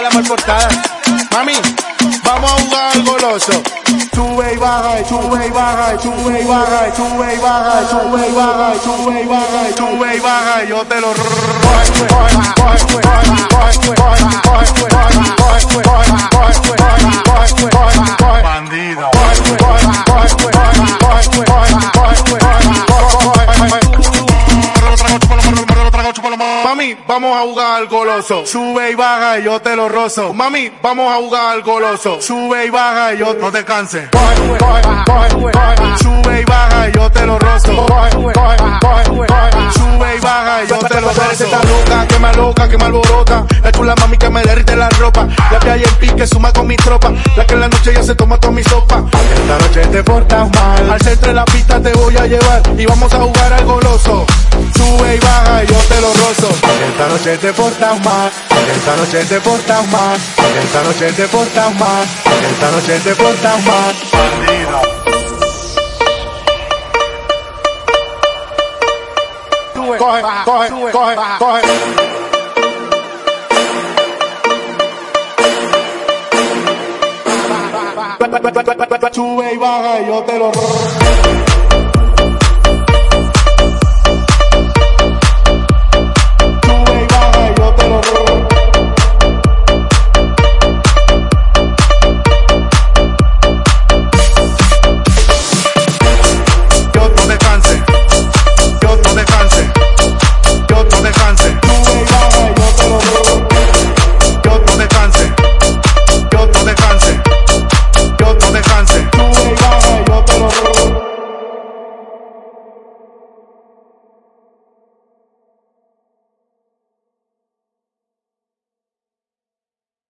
la mal portada. Mami, vamos a jugar al goloso. Sube y baja, sube y baja, sube y baja, sube y baja, sube y baja, sube y baja, sube y baja, yo te lo Mami, vamos a jugar al goloso. Sube y baja, y yo te lo rozo. Mami, vamos a jugar al goloso. Sube y baja, y yo No te canses. sube y baja, y yo te lo rozo. Sube y baja, y yo te lo rozo. esta loca, que me aloca, que me alborota. La chula mami que me derrite la ropa. La que hay en pique suma con mi tropa. La que en la noche ya se toma toda mi sopa. Esta noche te portas mal. Al centro de la pista te voy a llevar y vamos a jugar al goloso. Esta noche te portas mal. Esta noche te portas mal. Esta noche te portas mal. Esta noche te portas mal. Coge, coge, coge, coge. Sube y baja, y yo te lo.